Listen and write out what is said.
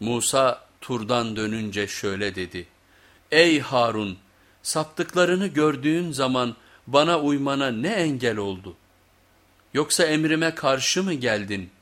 Musa turdan dönünce şöyle dedi. Ey Harun saptıklarını gördüğün zaman bana uymana ne engel oldu? Yoksa emrime karşı mı geldin?''